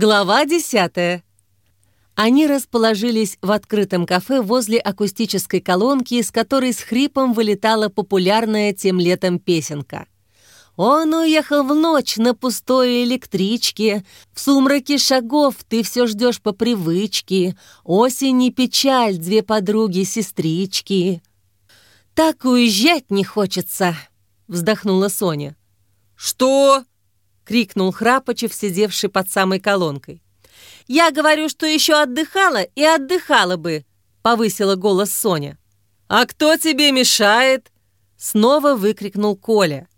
Глава десятая. Они расположились в открытом кафе возле акустической колонки, из которой с хрипом вылетала популярная тем летом песенка. Он уехал в ночь на пустой электричке, В сумраке шагов ты все ждешь по привычке, Осень и печаль, две подруги-сестрички. «Так уезжать не хочется», — вздохнула Соня. «Что?» Крикнул Храпочев, сидевший под самой колонкой. «Я говорю, что еще отдыхала и отдыхала бы», — повысила голос Соня. «А кто тебе мешает?» Снова выкрикнул Коля.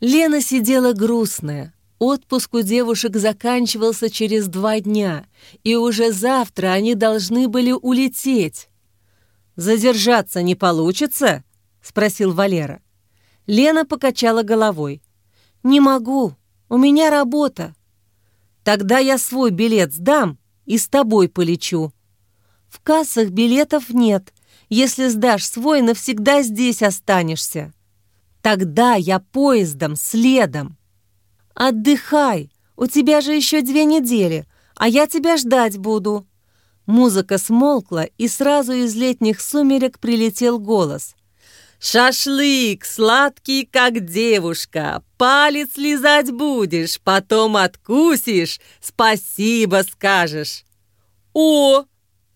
Лена сидела грустная. Отпуск у девушек заканчивался через два дня, и уже завтра они должны были улететь. «Задержаться не получится?» — спросил Валера. Лена покачала головой. «Не могу. У меня работа. Тогда я свой билет сдам и с тобой полечу. В кассах билетов нет. Если сдашь свой, навсегда здесь останешься. Тогда я поездом, следом. Отдыхай, у тебя же еще две недели, а я тебя ждать буду. Музыка смолкла, и сразу из летних сумерек прилетел голос. Шашлык, сладкий, как девушка, палец лизать будешь, потом откусишь, спасибо скажешь. О,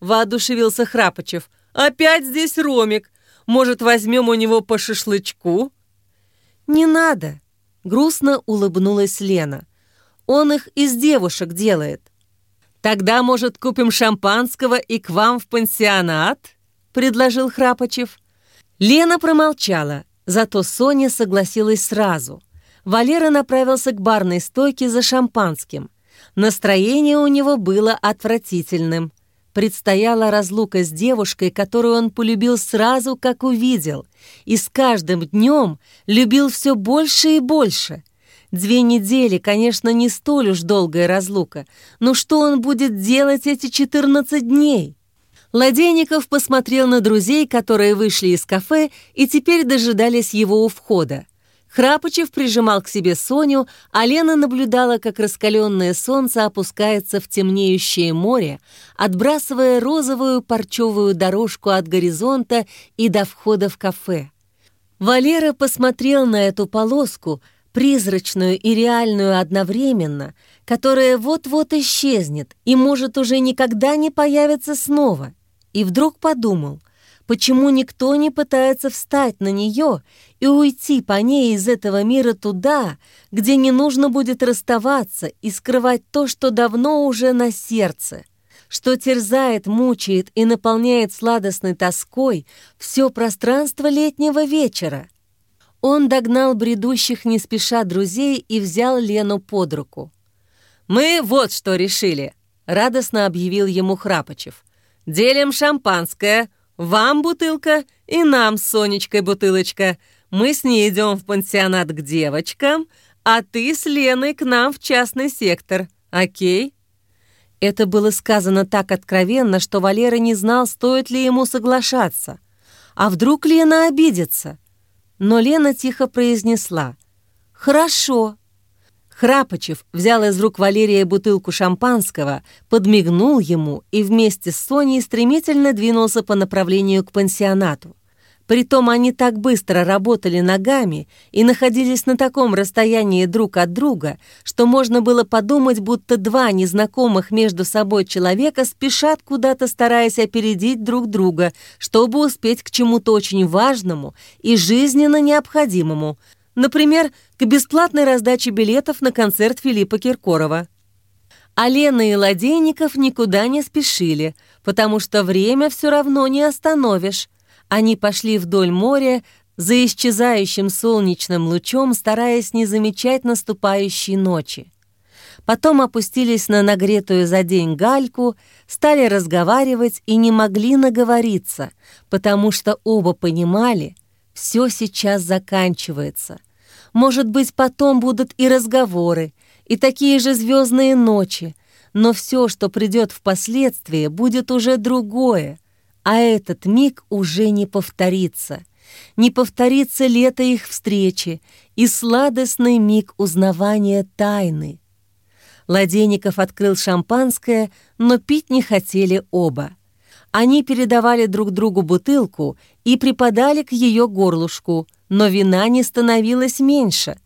воодушевился Храпочев, опять здесь Ромик. Может, возьмем у него по шашлычку? Не надо, грустно улыбнулась Лена. Он их из девушек делает. Тогда, может, купим шампанского и к вам в пансионат? предложил Храпочев. Лена промолчала, зато Соня согласилась сразу. Валера направился к барной стойке за шампанским. Настроение у него было отвратительным. Предстояла разлука с девушкой, которую он полюбил сразу, как увидел, и с каждым днем любил все больше и больше. Две недели, конечно, не столь уж долгая разлука, но что он будет делать эти 14 дней? Ладейников посмотрел на друзей, которые вышли из кафе и теперь дожидались его у входа. Храпочев прижимал к себе Соню, а Лена наблюдала, как раскаленное солнце опускается в темнеющее море, отбрасывая розовую парчевую дорожку от горизонта и до входа в кафе. Валера посмотрел на эту полоску, призрачную и реальную одновременно, которая вот-вот исчезнет и может уже никогда не появиться снова. И вдруг подумал, почему никто не пытается встать на нее и уйти по ней из этого мира туда, где не нужно будет расставаться и скрывать то, что давно уже на сердце, что терзает, мучает и наполняет сладостной тоской все пространство летнего вечера. Он догнал бредущих не спеша друзей и взял Лену под руку. «Мы вот что решили», — радостно объявил ему Храпочев. Делим шампанское. Вам бутылка и нам с Сонечкой бутылочка. Мы с ней идем в пансионат к девочкам, а ты с Леной к нам в частный сектор. Окей?» Это было сказано так откровенно, что Валера не знал, стоит ли ему соглашаться. А вдруг Лена обидится? Но Лена тихо произнесла «Хорошо». Храпочев взял из рук Валерия бутылку шампанского, подмигнул ему и вместе с Соней стремительно двинулся по направлению к пансионату. Притом они так быстро работали ногами и находились на таком расстоянии друг от друга, что можно было подумать, будто два незнакомых между собой человека спешат куда-то, стараясь опередить друг друга, чтобы успеть к чему-то очень важному и жизненно необходимому, Например, к бесплатной раздаче билетов на концерт Филиппа Киркорова. А Лена и Ладейников никуда не спешили, потому что время все равно не остановишь. Они пошли вдоль моря, за исчезающим солнечным лучом, стараясь не замечать наступающей ночи. Потом опустились на нагретую за день гальку, стали разговаривать и не могли наговориться, потому что оба понимали, все сейчас заканчивается. Может быть, потом будут и разговоры, и такие же звездные ночи, но все, что придет впоследствии, будет уже другое, а этот миг уже не повторится. Не повторится лето их встречи и сладостный миг узнавания тайны. Ладейников открыл шампанское, но пить не хотели оба. Они передавали друг другу бутылку и припадали к ее горлышку, но вина не становилась меньше.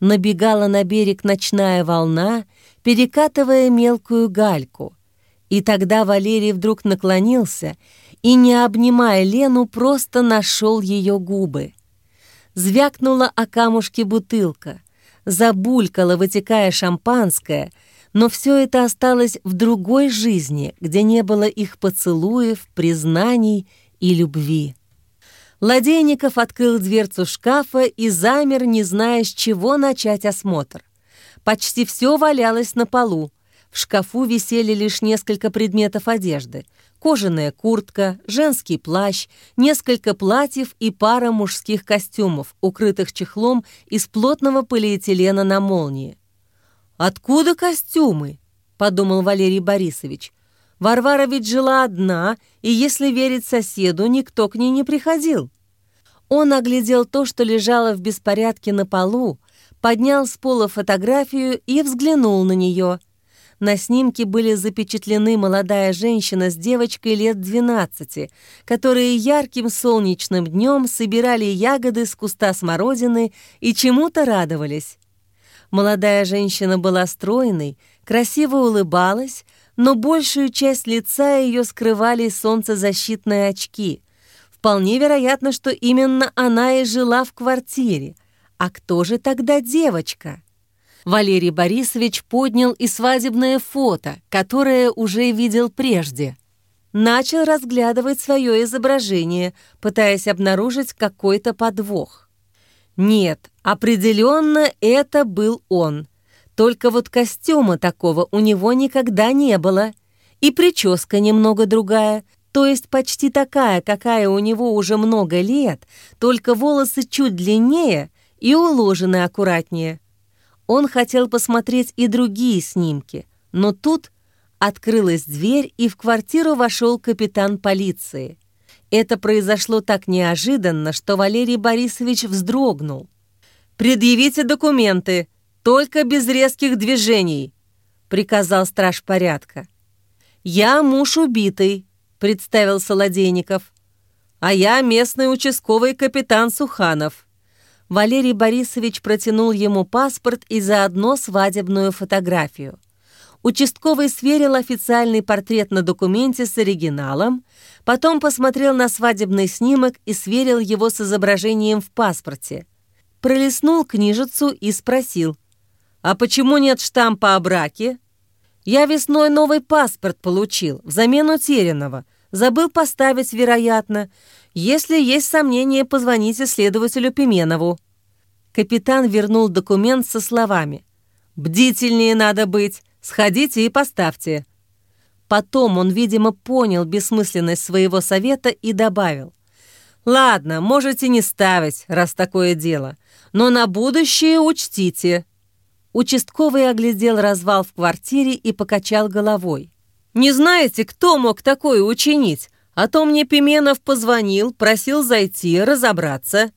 Набегала на берег ночная волна, перекатывая мелкую гальку. И тогда Валерий вдруг наклонился и, не обнимая Лену, просто нашел ее губы. Звякнула о камушке бутылка, забулькала, вытекая шампанское — но все это осталось в другой жизни, где не было их поцелуев, признаний и любви. Ладейников открыл дверцу шкафа и замер, не зная, с чего начать осмотр. Почти все валялось на полу. В шкафу висели лишь несколько предметов одежды. Кожаная куртка, женский плащ, несколько платьев и пара мужских костюмов, укрытых чехлом из плотного полиэтилена на молнии. «Откуда костюмы?» — подумал Валерий Борисович. «Варвара ведь жила одна, и, если верить соседу, никто к ней не приходил». Он оглядел то, что лежало в беспорядке на полу, поднял с пола фотографию и взглянул на нее. На снимке были запечатлены молодая женщина с девочкой лет 12, которые ярким солнечным днем собирали ягоды с куста смородины и чему-то радовались. Молодая женщина была стройной, красиво улыбалась, но большую часть лица ее скрывали солнцезащитные очки. Вполне вероятно, что именно она и жила в квартире. А кто же тогда девочка? Валерий Борисович поднял и свадебное фото, которое уже видел прежде. Начал разглядывать свое изображение, пытаясь обнаружить какой-то подвох. Нет, определенно это был он. Только вот костюма такого у него никогда не было. И прическа немного другая, то есть почти такая, какая у него уже много лет, только волосы чуть длиннее и уложены аккуратнее. Он хотел посмотреть и другие снимки, но тут открылась дверь, и в квартиру вошел капитан полиции. Это произошло так неожиданно, что Валерий Борисович вздрогнул. «Предъявите документы, только без резких движений», — приказал страж порядка. «Я муж убитый», — представил Солодейников. «А я местный участковый капитан Суханов». Валерий Борисович протянул ему паспорт и заодно свадебную фотографию. Участковый сверил официальный портрет на документе с оригиналом, потом посмотрел на свадебный снимок и сверил его с изображением в паспорте. Пролистнул книжицу и спросил, «А почему нет штампа о браке?» «Я весной новый паспорт получил, взамен утерянного. Забыл поставить, вероятно. Если есть сомнения, позвоните следователю Пименову». Капитан вернул документ со словами, «Бдительнее надо быть. Сходите и поставьте». Потом он, видимо, понял бессмысленность своего совета и добавил. «Ладно, можете не ставить, раз такое дело, но на будущее учтите». Участковый оглядел развал в квартире и покачал головой. «Не знаете, кто мог такое учинить? А то мне Пименов позвонил, просил зайти, разобраться».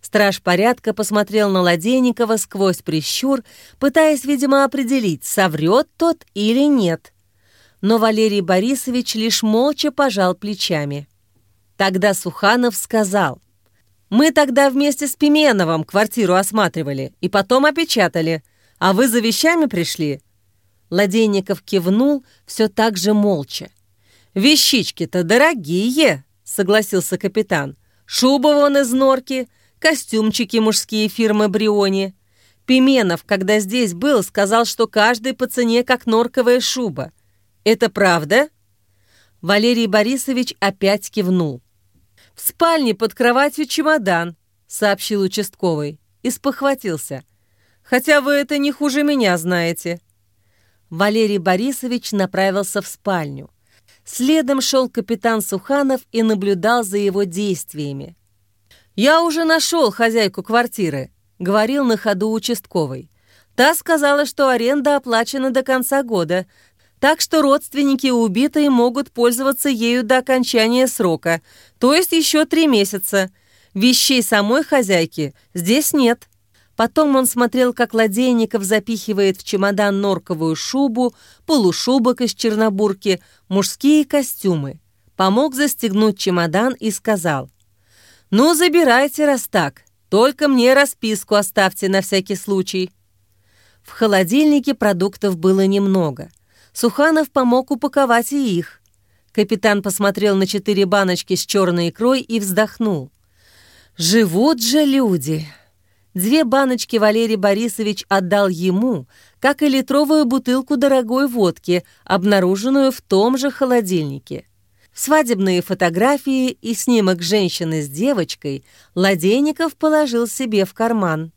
Страж порядка посмотрел на Ладейникова сквозь прищур, пытаясь, видимо, определить, соврет тот или нет. Но Валерий Борисович лишь молча пожал плечами. Тогда Суханов сказал, «Мы тогда вместе с Пименовым квартиру осматривали и потом опечатали, а вы за вещами пришли?» Ладейников кивнул все так же молча. «Вещички-то дорогие!» — согласился капитан. «Шуба вон из норки, костюмчики мужские фирмы Бриони. Пименов, когда здесь был, сказал, что каждый по цене, как норковая шуба. Это правда?» Валерий Борисович опять кивнул. «В спальне под кроватью чемодан», — сообщил участковый. И спохватился. «Хотя вы это не хуже меня знаете». Валерий Борисович направился в спальню. Следом шел капитан Суханов и наблюдал за его действиями. «Я уже нашел хозяйку квартиры», — говорил на ходу участковый. Та сказала, что аренда оплачена до конца года, так что родственники убитой могут пользоваться ею до окончания срока, то есть еще три месяца. Вещей самой хозяйки здесь нет. Потом он смотрел, как Ладейников запихивает в чемодан норковую шубу, полушубок из чернобурки, мужские костюмы. Помог застегнуть чемодан и сказал, «Ну, забирайте, раз так, только мне расписку оставьте на всякий случай». В холодильнике продуктов было немного. Суханов помог упаковать и их. Капитан посмотрел на четыре баночки с черной икрой и вздохнул. «Живут же люди!» Две баночки Валерий Борисович отдал ему, как и литровую бутылку дорогой водки, обнаруженную в том же холодильнике. Свадебные фотографии и снимок женщины с девочкой Ладейников положил себе в карман.